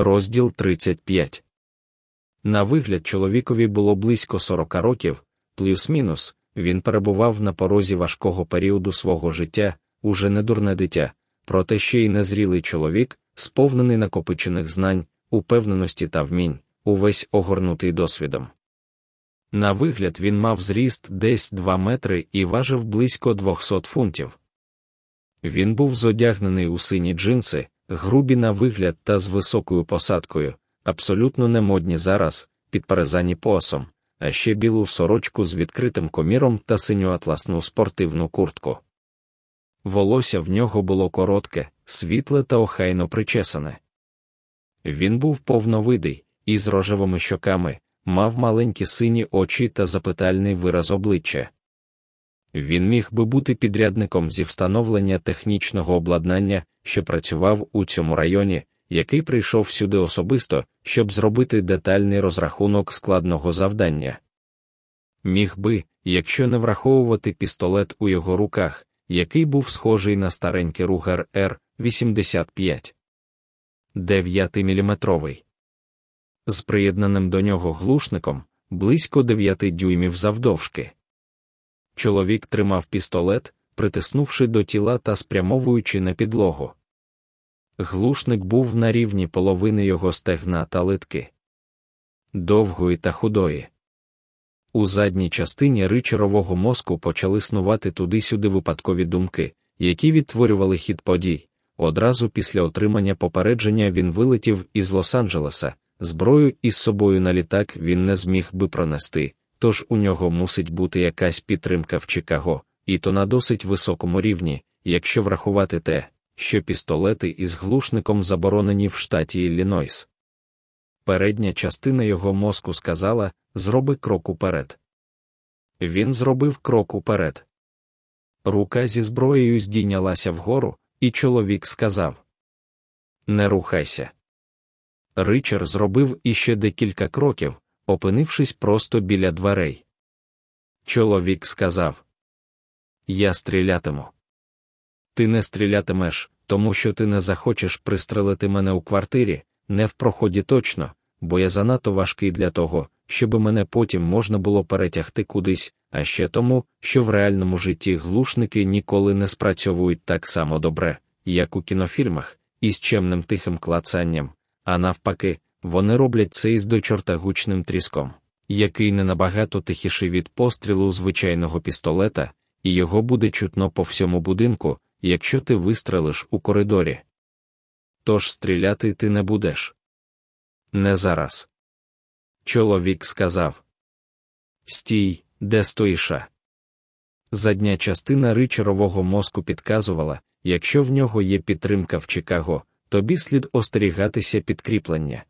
Розділ 35 На вигляд чоловікові було близько 40 років, плюс-мінус, він перебував на порозі важкого періоду свого життя, уже не дурне дитя, проте ще й незрілий чоловік, сповнений накопичених знань, упевненості та вмінь, увесь огорнутий досвідом. На вигляд він мав зріст десь 2 метри і важив близько 200 фунтів. Він був зодягнений у сині джинси, грубі на вигляд та з високою посадкою, абсолютно немодні зараз, підперезані поясом, а ще білу сорочку з відкритим коміром та синю атласну спортивну куртку. Волосся в нього було коротке, світле та охайно причесане. Він був повновидий, із рожевими щоками, мав маленькі сині очі та запитальний вираз обличчя. Він міг би бути підрядником зі встановлення технічного обладнання, що працював у цьому районі, який прийшов сюди особисто, щоб зробити детальний розрахунок складного завдання. Міг би, якщо не враховувати пістолет у його руках, який був схожий на старенький ругер Р 85 9-мм. з приєднаним до нього глушником близько 9 дюймів завдовжки. Чоловік тримав пістолет, притиснувши до тіла та спрямовуючи на підлогу. Глушник був на рівні половини його стегна та литки. Довгої та худої. У задній частині ричарового мозку почали снувати туди-сюди випадкові думки, які відтворювали хід подій. Одразу після отримання попередження він вилетів із Лос-Анджелеса, зброю із собою на літак він не зміг би пронести, тож у нього мусить бути якась підтримка в Чикаго, і то на досить високому рівні, якщо врахувати те, що пістолети із глушником заборонені в штаті Іллінойс. Передня частина його мозку сказала зроби крок уперед. Він зробив крок уперед. Рука зі зброєю здійнялася вгору, і чоловік сказав: Не рухайся. Ричар зробив іще декілька кроків, опинившись просто біля дверей. Чоловік сказав: Я стрілятиму. Ти не стрілятимеш, тому що ти не захочеш пристрелити мене у квартирі, не в проході точно, бо я занадто важкий для того, щоб мене потім можна було перетягти кудись, а ще тому, що в реальному житті глушники ніколи не спрацьовують так само добре, як у кінофільмах, із чемним тихим клацанням, а навпаки, вони роблять це із дочортагучним тріском, який не набагато тихіший від пострілу звичайного пістолета, і його буде чутно по всьому будинку, якщо ти вистрелиш у коридорі. Тож стріляти ти не будеш. Не зараз. Чоловік сказав Стій, де стоїша. Задня частина ричарового мозку підказувала, якщо в нього є підтримка в Чикаго, тобі слід остерігатися підкріплення.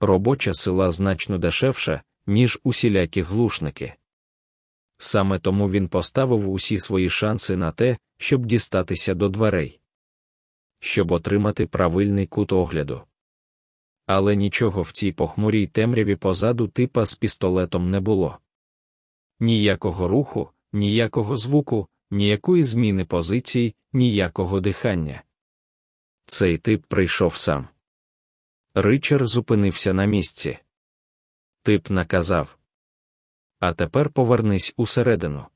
Робоча сила значно дешевша, ніж усілякі глушники. Саме тому він поставив усі свої шанси на те, щоб дістатися до дверей, щоб отримати правильний кут огляду. Але нічого в цій похмурій темряві позаду типа з пістолетом не було. Ніякого руху, ніякого звуку, ніякої зміни позицій, ніякого дихання. Цей тип прийшов сам. Ричар зупинився на місці. Тип наказав А тепер повернись усередину.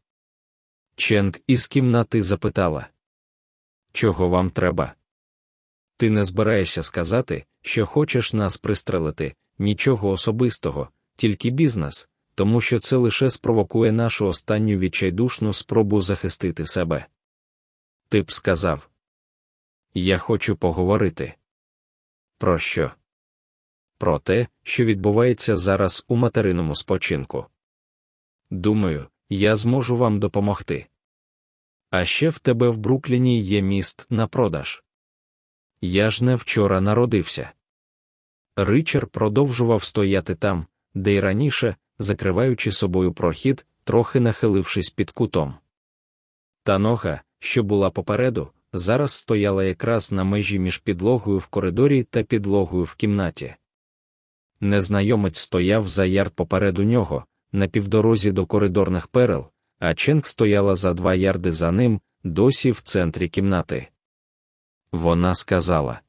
Ченк із кімнати запитала Чого вам треба? Ти не збираєшся сказати, що хочеш нас пристрелити, нічого особистого, тільки бізнес, тому що це лише спровокує нашу останню відчайдушну спробу захистити себе. Тип сказав Я хочу поговорити. Про що? Про те, що відбувається зараз у материному спочинку. Думаю, я зможу вам допомогти. А ще в тебе в Брукліні є міст на продаж. Я ж не вчора народився. Ричар продовжував стояти там, де й раніше, закриваючи собою прохід, трохи нахилившись під кутом. Та нога, що була попереду, зараз стояла якраз на межі між підлогою в коридорі та підлогою в кімнаті. Незнайомець стояв за ярд попереду нього, на півдорозі до коридорних перел, а Ченк стояла за два ярди за ним, досі в центрі кімнати. Вона сказала: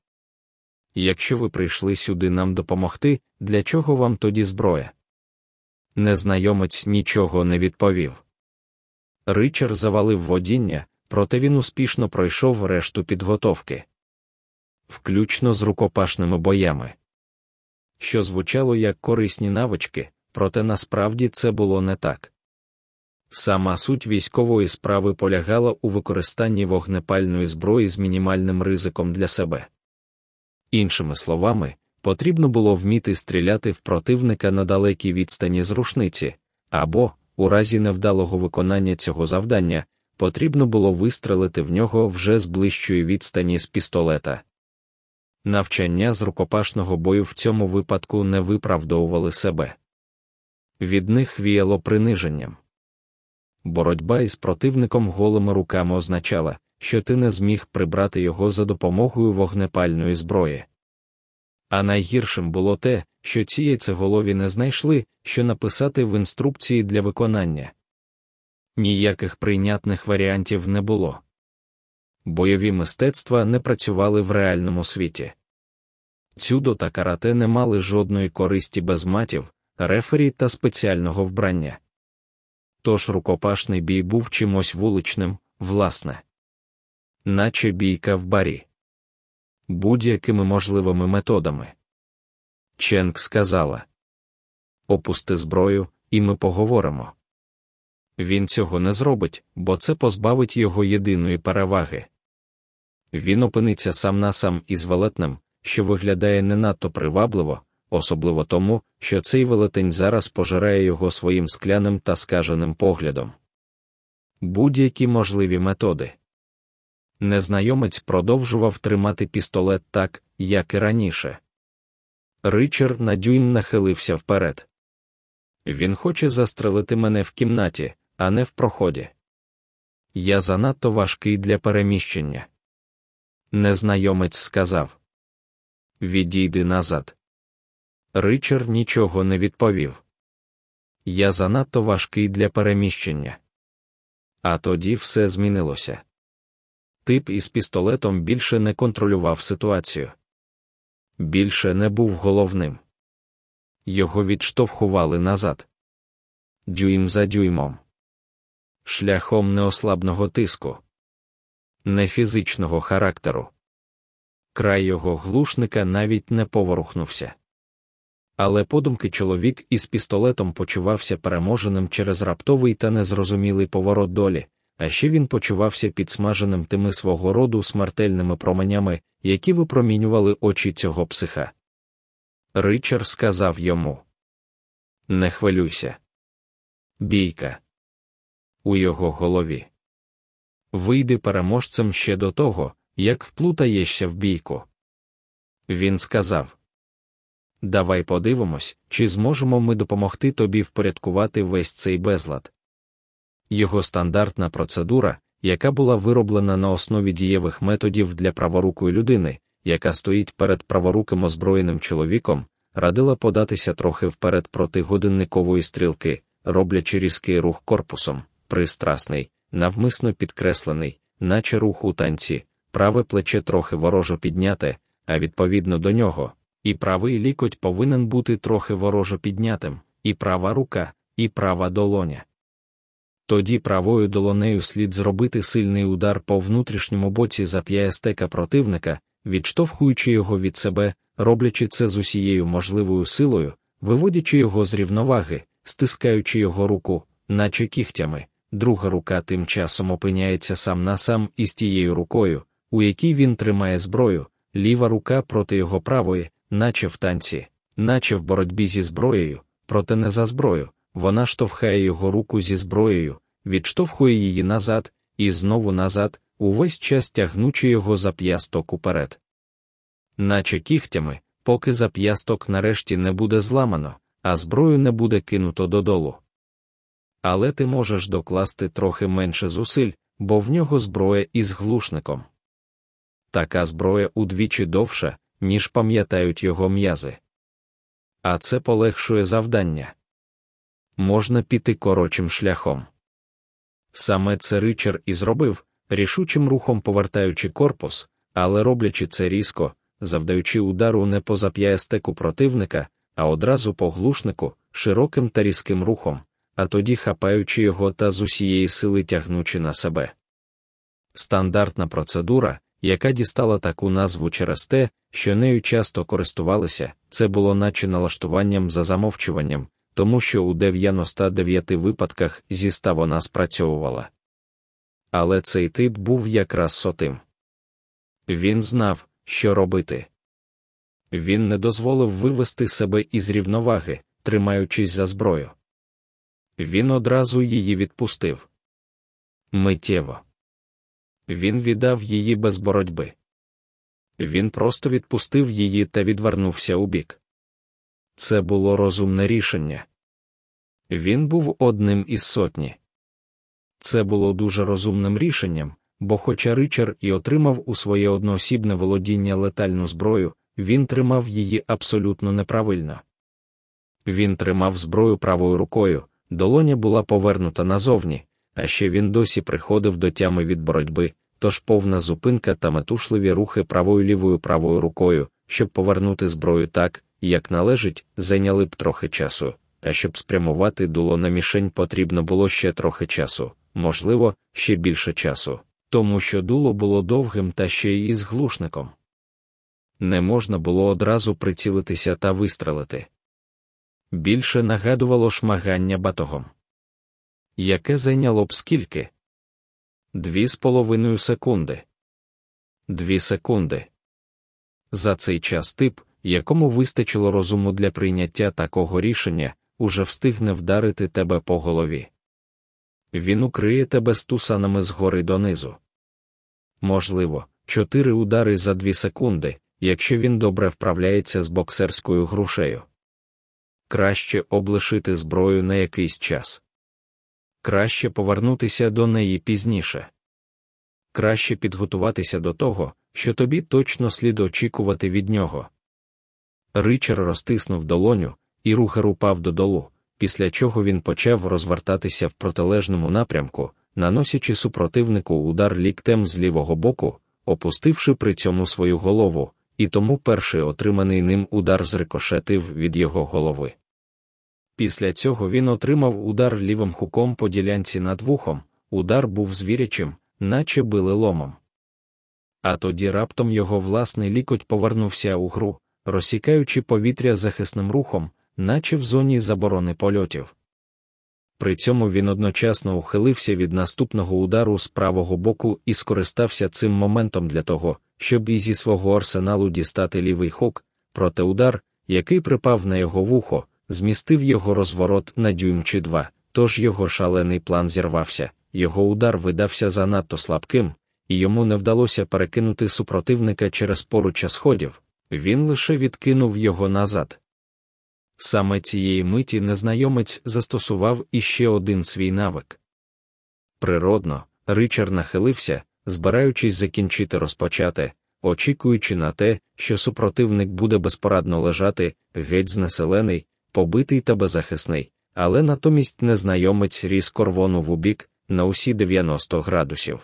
Якщо ви прийшли сюди нам допомогти, для чого вам тоді зброя? Незнайомець нічого не відповів. Ричар завалив водіння, проте він успішно пройшов решту підготовки, включно з рукопашними боями, що звучало як корисні навички, проте насправді це було не так. Сама суть військової справи полягала у використанні вогнепальної зброї з мінімальним ризиком для себе. Іншими словами, потрібно було вміти стріляти в противника на далекій відстані з рушниці, або, у разі невдалого виконання цього завдання, потрібно було вистрелити в нього вже з ближчої відстані з пістолета. Навчання з рукопашного бою в цьому випадку не виправдовували себе. Від них віяло приниженням. Боротьба із противником голими руками означала, що ти не зміг прибрати його за допомогою вогнепальної зброї. А найгіршим було те, що ці яйцеголові не знайшли, що написати в інструкції для виконання. Ніяких прийнятних варіантів не було. Бойові мистецтва не працювали в реальному світі. Цюдо та карате не мали жодної користі без матів, рефері та спеціального вбрання. Тож рукопашний бій був чимось вуличним, власне, наче бійка в барі, будь-якими можливими методами. Ченк сказала: Опусти зброю, і ми поговоримо. Він цього не зробить, бо це позбавить його єдиної переваги. Він опиниться сам на сам із велетнем, що виглядає не надто привабливо, особливо тому, що цей велетень зараз пожирає його своїм скляним та скаженим поглядом. Будь-які можливі методи. Незнайомець продовжував тримати пістолет так, як і раніше. Ричард на дюйм нахилився вперед. Він хоче застрелити мене в кімнаті, а не в проході. Я занадто важкий для переміщення. Незнайомець сказав Відійди назад. Ричард нічого не відповів. Я занадто важкий для переміщення. А тоді все змінилося. Тип із пістолетом більше не контролював ситуацію. Більше не був головним. Його відштовхували назад. Дюйм за дюймом. Шляхом неослабного тиску, не фізичного характеру. Край його глушника навіть не поворухнувся. Але подумки чоловік із пістолетом почувався переможеним через раптовий та незрозумілий поворот долі, а ще він почувався підсмаженим тими свого роду смертельними променями, які випромінювали очі цього психа. Ричард сказав йому: Не хвилюйся. Бійка. У його голові. Вийди переможцем ще до того, як вплутаєшся в бійку. Він сказав: Давай подивимось, чи зможемо ми допомогти тобі впорядкувати весь цей безлад. Його стандартна процедура, яка була вироблена на основі дієвих методів для праворукої людини, яка стоїть перед праворуким озброєним чоловіком, радила податися трохи вперед проти годинникової стрілки, роблячи різкий рух корпусом, пристрасний, навмисно підкреслений, наче рух у танці, праве плече трохи ворожо підняте, а відповідно до нього, і правий лікоть повинен бути трохи ворожо піднятим, і права рука, і права долоня. Тоді правою долонею слід зробити сильний удар по внутрішньому боці зап'ястека противника, відштовхуючи його від себе, роблячи це з усією можливою силою, виводячи його з рівноваги, стискаючи його руку, наче кігтями, друга рука тим часом опиняється сам на сам із тією рукою, у якій він тримає зброю, ліва рука проти його правої, наче в танці, наче в боротьбі зі зброєю, проте не за зброю. Вона штовхає його руку зі зброєю, відштовхує її назад, і знову назад, увесь час тягнучи його зап'ясток уперед. Наче кігтями, поки зап'ясток нарешті не буде зламано, а зброю не буде кинуто додолу. Але ти можеш докласти трохи менше зусиль, бо в нього зброя із глушником. Така зброя удвічі довша, ніж пам'ятають його м'язи. А це полегшує завдання. Можна піти коротшим шляхом. Саме це Ричард і зробив, рішучим рухом повертаючи корпус, але роблячи це різко, завдаючи удару не по зап'ястеку противника, а одразу по глушнику, широким та різким рухом, а тоді хапаючи його та з усієї сили тягнучи на себе. Стандартна процедура, яка дістала таку назву через те, що нею часто користувалися, це було наче налаштуванням за замовчуванням, тому що у 99 випадках зі 100 вона спрацьовувала. Але цей тип був якраз сотим. Він знав, що робити. Він не дозволив вивести себе із рівноваги, тримаючись за зброю. Він одразу її відпустив. Миттєво. Він віддав її без боротьби. Він просто відпустив її та відвернувся убік. Це було розумне рішення. Він був одним із сотні. Це було дуже розумним рішенням, бо, хоча Ричард і отримав у своє одноосібне володіння летальну зброю, він тримав її абсолютно неправильно. Він тримав зброю правою рукою, долоня була повернута назовні, а ще він досі приходив до тями від боротьби, тож повна зупинка та метушливі рухи правою лівою правою рукою, щоб повернути зброю так, як належить, зайняли б трохи часу, а щоб спрямувати дуло на мішень потрібно було ще трохи часу, можливо, ще більше часу, тому що дуло було довгим та ще й із глушником. Не можна було одразу прицілитися та вистрелити. Більше нагадувало шмагання батогом. Яке зайняло б скільки? Дві з половиною секунди. Дві секунди. За цей час тип, якому вистачило розуму для прийняття такого рішення, уже встигне вдарити тебе по голові. Він укриє тебе стусанами згори донизу. Можливо, чотири удари за дві секунди, якщо він добре вправляється з боксерською грушею. Краще облишити зброю на якийсь час. Краще повернутися до неї пізніше. Краще підготуватися до того, що тобі точно слід очікувати від нього. Ричар розтиснув долоню, і рухар упав додолу, після чого він почав розвертатися в протилежному напрямку, наносячи супротивнику удар ліктем з лівого боку, опустивши при цьому свою голову, і тому перший отриманий ним удар зрикошетив від його голови. Після цього він отримав удар лівим хуком по ділянці над вухом, удар був звірячим, наче били ломом. А тоді раптом його власний лікоть повернувся у гру, розсікаючи повітря захисним рухом, наче в зоні заборони польотів. При цьому він одночасно ухилився від наступного удару з правого боку і скористався цим моментом для того, щоб і зі свого арсеналу дістати лівий хук, проте удар, який припав на його вухо, змістив його розворот на дюйм чи два, тож його шалений план зірвався, його удар видався занадто слабким, і йому не вдалося перекинути супротивника через поруччя сходів, він лише відкинув його назад. Саме цієї миті незнайомець застосував іще один свій навик. Природно, Ричард нахилився, збираючись закінчити розпочати, очікуючи на те, що супротивник буде безпорадно лежати, геть знеселений, побитий та беззахисний, але натомість незнайомець різко рвонув у бік на усі 90 градусів.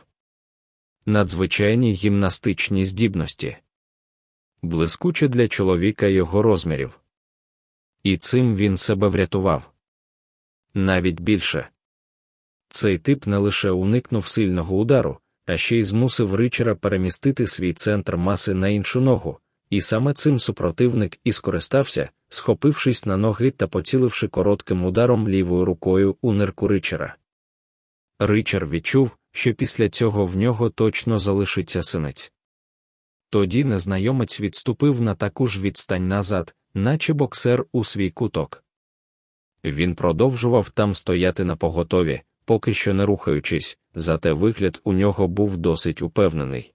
Надзвичайні гімнастичні здібності. Блискуче для чоловіка його розмірів. І цим він себе врятував. Навіть більше. Цей тип не лише уникнув сильного удару, а ще й змусив Ричера перемістити свій центр маси на іншу ногу, і саме цим супротивник і скористався, схопившись на ноги та поціливши коротким ударом лівою рукою у нирку Ричера. Ричар відчув, що після цього в нього точно залишиться синець. Тоді незнайомець відступив на таку ж відстань назад, наче боксер у свій куток. Він продовжував там стояти на поготові, поки що не рухаючись, зате вигляд у нього був досить упевнений.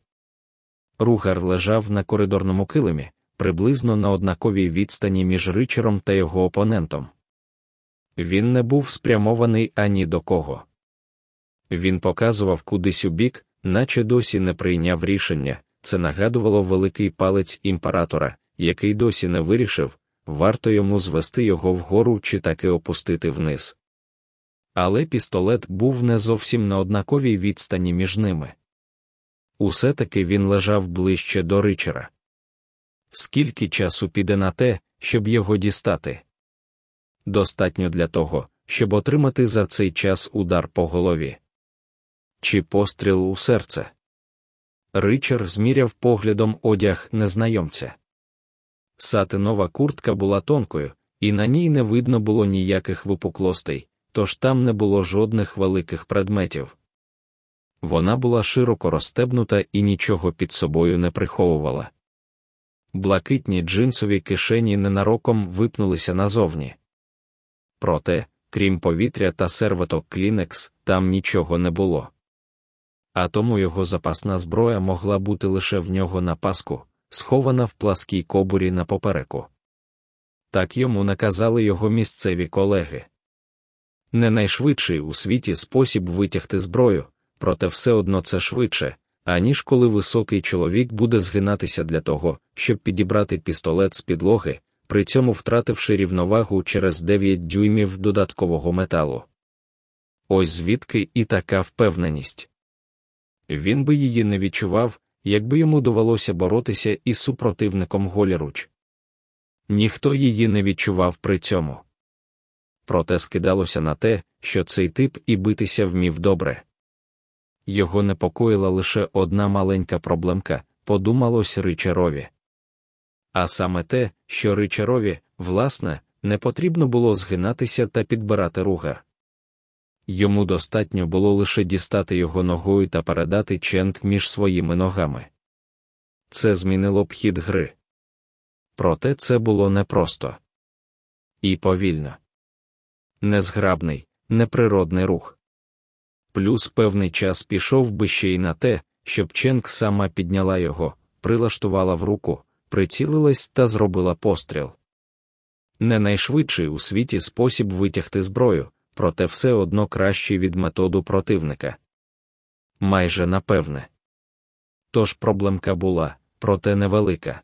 Ругар лежав на коридорному килимі, приблизно на однаковій відстані між ричером та його опонентом. Він не був спрямований ані до кого. Він показував кудись у бік, наче досі не прийняв рішення, це нагадувало великий палець імператора, який досі не вирішив, варто йому звести його вгору чи таки опустити вниз. Але пістолет був не зовсім на однаковій відстані між ними. Усе таки він лежав ближче до ричера. Скільки часу піде на те, щоб його дістати? Достатньо для того, щоб отримати за цей час удар по голові. Чи постріл у серце? Ричар зміряв поглядом одяг незнайомця. Сатинова куртка була тонкою, і на ній не видно було ніяких випуклостей, тож там не було жодних великих предметів. Вона була широко розстебнута і нічого під собою не приховувала. Блакитні джинсові кишені ненароком випнулися назовні. Проте, крім повітря та серветок клінекс, там нічого не було. А тому його запасна зброя могла бути лише в нього на паску, схована в пласкій кобурі на попереку. Так йому наказали його місцеві колеги. Не найшвидший у світі спосіб витягти зброю, проте все одно це швидше, аніж коли високий чоловік буде згинатися для того, щоб підібрати пістолет з підлоги, при цьому втративши рівновагу через 9 дюймів додаткового металу. Ось звідки і така впевненість. Він би її не відчував, якби йому довелося боротися із супротивником голіруч. Ніхто її не відчував при цьому. Проте скидалося на те, що цей тип і битися вмів добре. Його непокоїла лише одна маленька проблемка, подумалось Ричарові. А саме те, що Ричарові, власне, не потрібно було згинатися та підбирати ругар. Йому достатньо було лише дістати його ногою та передати ченк між своїми ногами. Це змінило б хід гри. Проте це було непросто і повільно. Незграбний, неприродний рух. Плюс певний час пішов би ще й на те, щоб Ченк сама підняла його, прилаштувала в руку, прицілилась та зробила постріл. Не найшвидший у світі спосіб витягти зброю, проте все одно кращий від методу противника. Майже напевне. Тож проблемка була, проте невелика.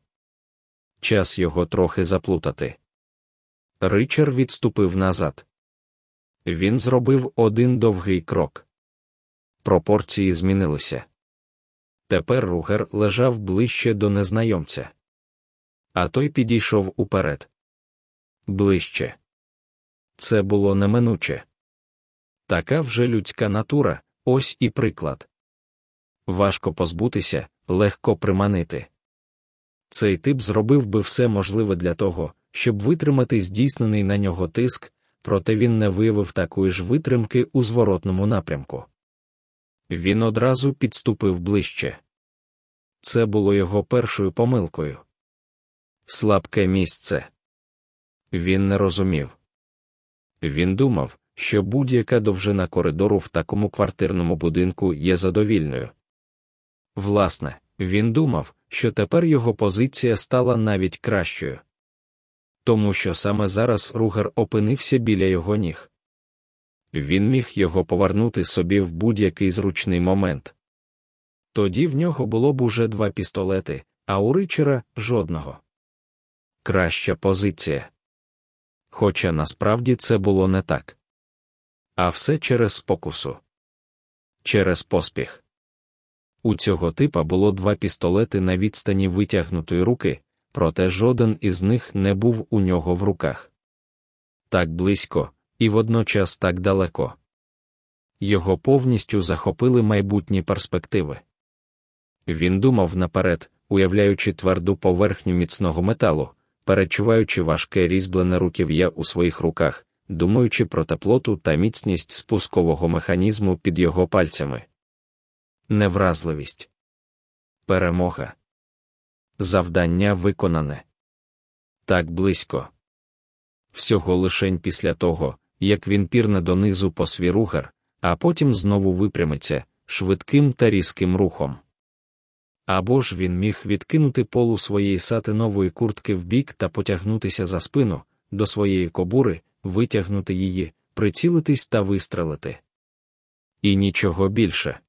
Час його трохи заплутати. Ричар відступив назад. Він зробив один довгий крок. Пропорції змінилися. Тепер Ругер лежав ближче до незнайомця. А той підійшов уперед. Ближче. Це було неминуче. Така вже людська натура, ось і приклад. Важко позбутися, легко приманити. Цей тип зробив би все можливе для того, щоб витримати здійснений на нього тиск, проте він не виявив такої ж витримки у зворотному напрямку. Він одразу підступив ближче. Це було його першою помилкою. Слабке місце. Він не розумів. Він думав, що будь-яка довжина коридору в такому квартирному будинку є задовільною. Власне, він думав, що тепер його позиція стала навіть кращою. Тому що саме зараз Ругер опинився біля його ніг. Він міг його повернути собі в будь-який зручний момент. Тоді в нього було б уже два пістолети, а у Ричера жодного. Краща позиція. Хоча насправді це було не так. А все через спокусу. Через поспіх. У цього типа було два пістолети на відстані витягнутої руки, проте жоден із них не був у нього в руках. Так близько, і водночас так далеко. Його повністю захопили майбутні перспективи. Він думав наперед, уявляючи тверду поверхню міцного металу, перечуваючи важке різьблене руків'я у своїх руках, думаючи про теплоту та міцність спускового механізму під його пальцями. Невразливість. Перемога. Завдання виконане. Так близько. Всього лишень після того, як він пірне донизу по свій ругар, а потім знову випрямиться швидким та різким рухом. Або ж він міг відкинути полу своєї сатинової куртки вбік та потягнутися за спину до своєї кобури, витягнути її, прицілитись та вистрелити. І нічого більше.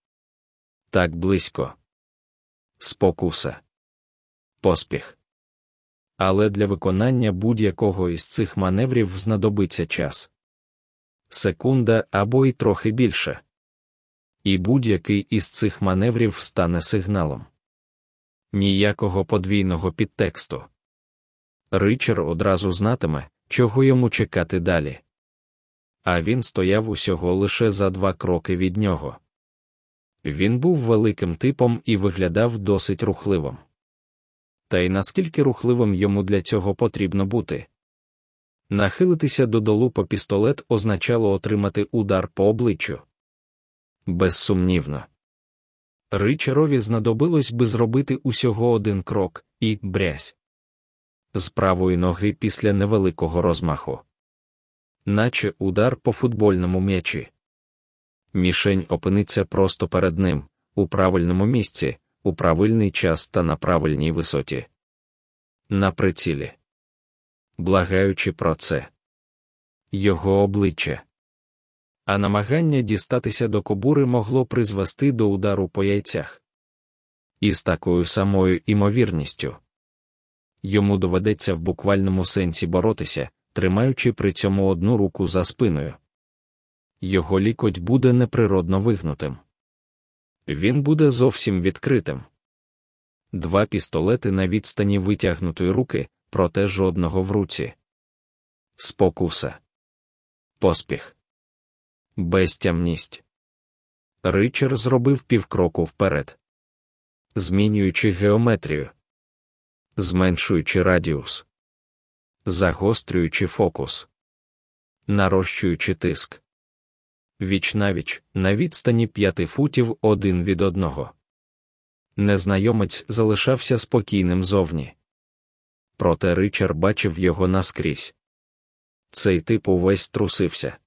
Так близько. Спокуса. Поспіх. Але для виконання будь-якого із цих маневрів знадобиться час. Секунда або й трохи більше. І будь-який із цих маневрів стане сигналом. Ніякого подвійного підтексту. Ричар одразу знатиме, чого йому чекати далі. А він стояв усього лише за два кроки від нього. Він був великим типом і виглядав досить рухливим. Та й наскільки рухливим йому для цього потрібно бути. Нахилитися додолу по пістолет означало отримати удар по обличчю. Безсумнівно. Ричарові знадобилось би зробити усього один крок і брязь. З правої ноги після невеликого розмаху. Наче удар по футбольному м'ячі. Мішень опиниться просто перед ним, у правильному місці, у правильний час та на правильній висоті. На прицілі. Благаючи про це. Його обличчя. А намагання дістатися до кобури могло призвести до удару по яйцях. І з такою самою імовірністю. Йому доведеться в буквальному сенсі боротися, тримаючи при цьому одну руку за спиною. Його лікоть буде неприродно вигнутим. Він буде зовсім відкритим. Два пістолети на відстані витягнутої руки, проте жодного в руці. Спокуса. Поспіх. Безтямність. Ричард зробив півкроку вперед, змінюючи геометрію, зменшуючи радіус, загострюючи фокус, нарощуючи тиск. Віч навіч на відстані п'яти футів один від одного. Незнайомець залишався спокійним зовні. Проте Ричард бачив його наскрізь. Цей тип увесь трусився.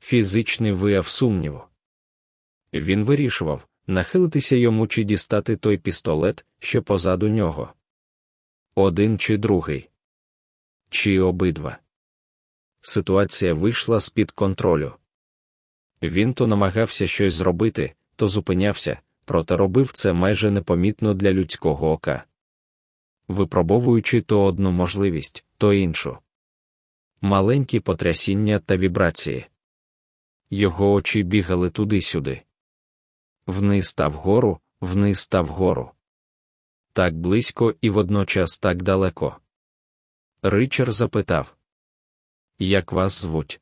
Фізичний вияв сумніву. Він вирішував, нахилитися йому чи дістати той пістолет, що позаду нього. Один чи другий. Чи обидва. Ситуація вийшла з під контролю. Він то намагався щось зробити, то зупинявся, проте робив це майже непомітно для людського ока. Випробовуючи то одну можливість, то іншу. Маленькі потрясіння та вібрації. Його очі бігали туди-сюди. Вниз та вгору, вниз та вгору. Так близько і водночас так далеко. Ричард запитав: Як вас звуть?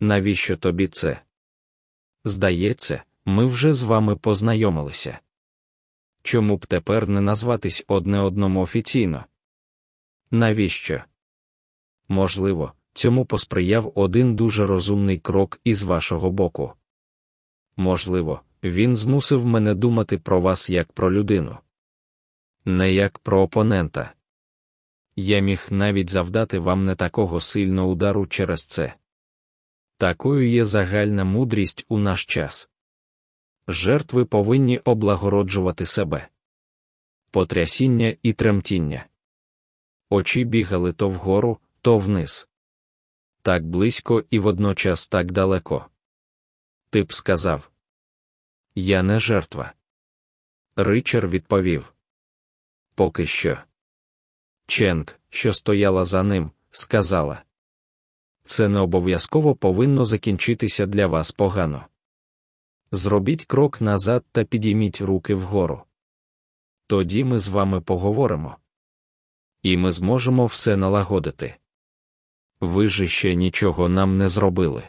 Навіщо тобі це? Здається, ми вже з вами познайомилися. Чому б тепер не назватись одне одному офіційно? Навіщо? Можливо, цьому посприяв один дуже розумний крок із вашого боку. Можливо, він змусив мене думати про вас як про людину, не як про опонента. Я міг навіть завдати вам не такого сильного удару через це. Такою є загальна мудрість у наш час. Жертви повинні облагороджувати себе. Потрясіння і тремтіння. Очі бігали то вгору, то вниз. Так близько і водночас так далеко. Ти б сказав Я не жертва. Ричар відповів Поки що. Ченк, що стояла за ним, сказала це не обов'язково повинно закінчитися для вас погано. Зробіть крок назад та підійміть руки вгору. Тоді ми з вами поговоримо. І ми зможемо все налагодити. Ви ж ще нічого нам не зробили.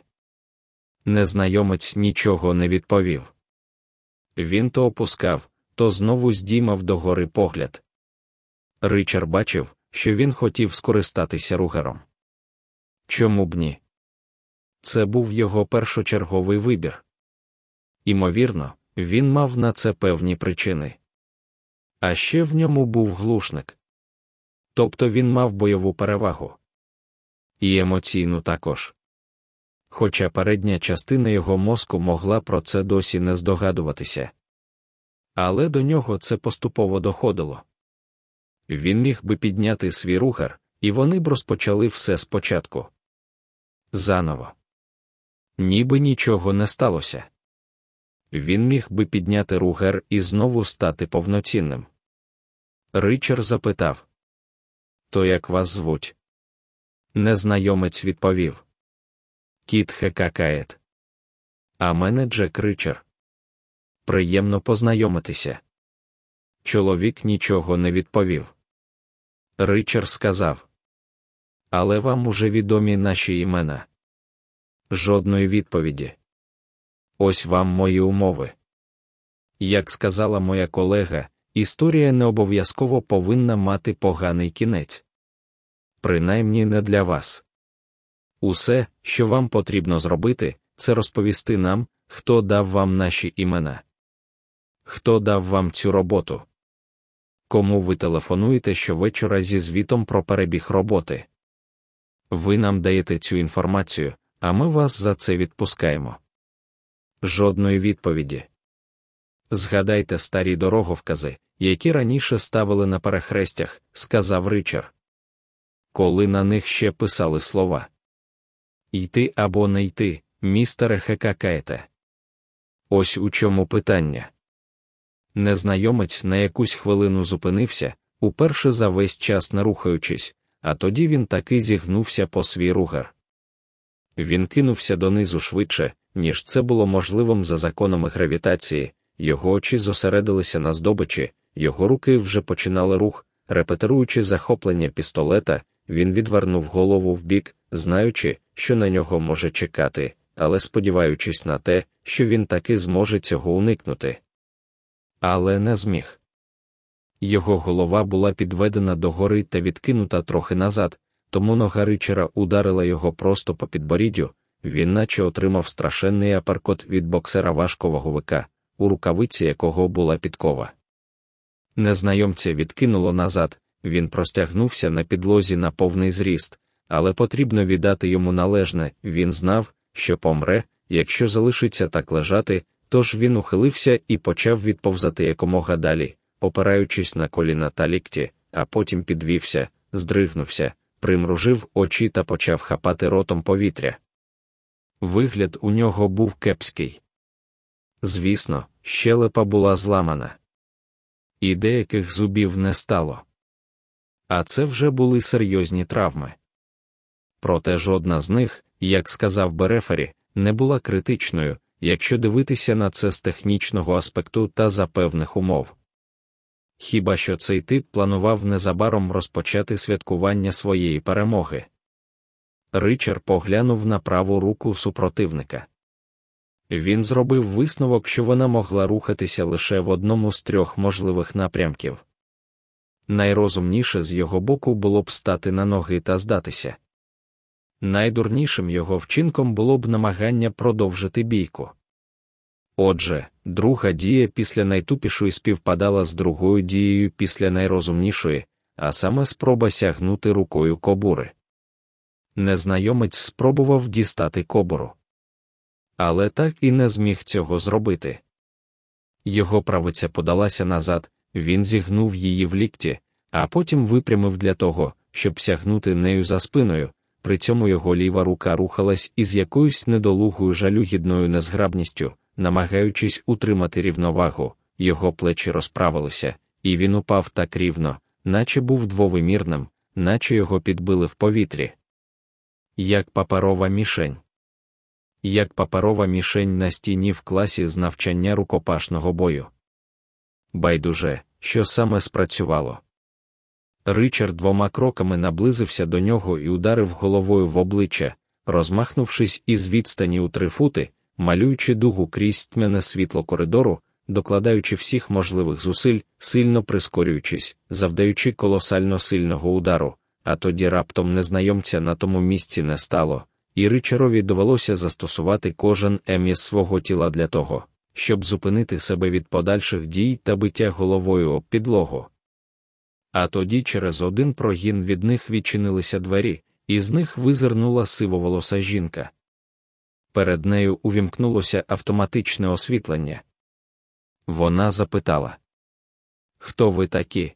Незнайомець нічого не відповів. Він то опускав, то знову здіймав догори погляд. Ричард бачив, що він хотів скористатися ругаром. Чому б ні? Це був його першочерговий вибір. Імовірно, він мав на це певні причини. А ще в ньому був глушник. Тобто він мав бойову перевагу. І емоційну також. Хоча передня частина його мозку могла про це досі не здогадуватися. Але до нього це поступово доходило. Він міг би підняти свій рухар, і вони б розпочали все спочатку заново. Ніби нічого не сталося. Він міг би підняти ругер і знову стати повноцінним. Ричард запитав То як вас звуть? Незнайомець відповів Кіт Хекакаєт. А мене Джек Ричард. Приємно познайомитися. Чоловік нічого не відповів. Ричард сказав. Але вам уже відомі наші імена. Жодної відповіді. Ось вам мої умови. Як сказала моя колега, історія не обов'язково повинна мати поганий кінець. Принаймні не для вас. Усе, що вам потрібно зробити, це розповісти нам, хто дав вам наші імена. Хто дав вам цю роботу? Кому ви телефонуєте щовечора зі звітом про перебіг роботи? Ви нам даєте цю інформацію, а ми вас за це відпускаємо. Жодної відповіді. Згадайте старі дороговкази, які раніше ставили на перехрестях, сказав Ричард. Коли на них ще писали слова Йти або не йти, містере Хекакаєте. Ось у чому питання. Незнайомець на якусь хвилину зупинився, уперше за весь час не рухаючись, а тоді він таки зігнувся по свій ругар. Він кинувся донизу швидше, ніж це було можливим за законами гравітації, його очі зосередилися на здобичі, його руки вже починали рух, репетируючи захоплення пістолета, він відвернув голову вбік, знаючи, що на нього може чекати, але сподіваючись на те, що він таки зможе цього уникнути. Але не зміг. Його голова була підведена догори та відкинута трохи назад, тому нога ричера ударила його просто по підборіддю, він наче отримав страшенний апаркот від боксера важкого вика, у рукавиці якого була підкова. Незнайомця відкинуло назад, він простягнувся на підлозі на повний зріст, але потрібно віддати йому належне, він знав, що помре, якщо залишиться так лежати, тож він ухилився і почав відповзати якомога далі, опираючись на коліна та лікті, а потім підвівся, здригнувся, примружив очі та почав хапати ротом повітря. Вигляд у нього був кепський. Звісно, щелепа була зламана. І деяких зубів не стало. А це вже були серйозні травми. Проте жодна з них, як сказав Берефері, не була критичною, якщо дивитися на це з технічного аспекту та за певних умов. Хіба що цей тип планував незабаром розпочати святкування своєї перемоги. Ричард поглянув на праву руку супротивника. Він зробив висновок, що вона могла рухатися лише в одному з трьох можливих напрямків. Найрозумніше з його боку було б стати на ноги та здатися. Найдурнішим його вчинком було б намагання продовжити бійку. Отже, друга дія після найтупішої співпадала з другою дією після найрозумнішої, а саме спроба сягнути рукою кобури. Незнайомець спробував дістати кобуру. Але так і не зміг цього зробити. Його правиця подалася назад, він зігнув її в лікті, а потім випрямив для того, щоб сягнути нею за спиною, при цьому його ліва рука рухалась із якоюсь недолугою жалюгідною незграбністю, намагаючись утримати рівновагу, його плечі розправилися, і він упав так рівно, наче був двовимірним, наче його підбили в повітрі. Як паперова мішень. Як паперова мішень на стіні в класі з навчання рукопашного бою. Байдуже, що саме спрацювало. Ричард двома кроками наблизився до нього і ударив головою в обличчя, розмахнувшись із відстані у три фути, малюючи дугу крізь тьмяне світло коридору, докладаючи всіх можливих зусиль, сильно прискорюючись, завдаючи колосально сильного удару, а тоді раптом незнайомця на тому місці не стало, і Ричарові довелося застосувати кожен еміс свого тіла для того, щоб зупинити себе від подальших дій та биття головою об підлогу. А тоді через один прогін від них відчинилися двері, і з них визирнула сивоволоса жінка. Перед нею увімкнулося автоматичне освітлення. Вона запитала: Хто ви такі?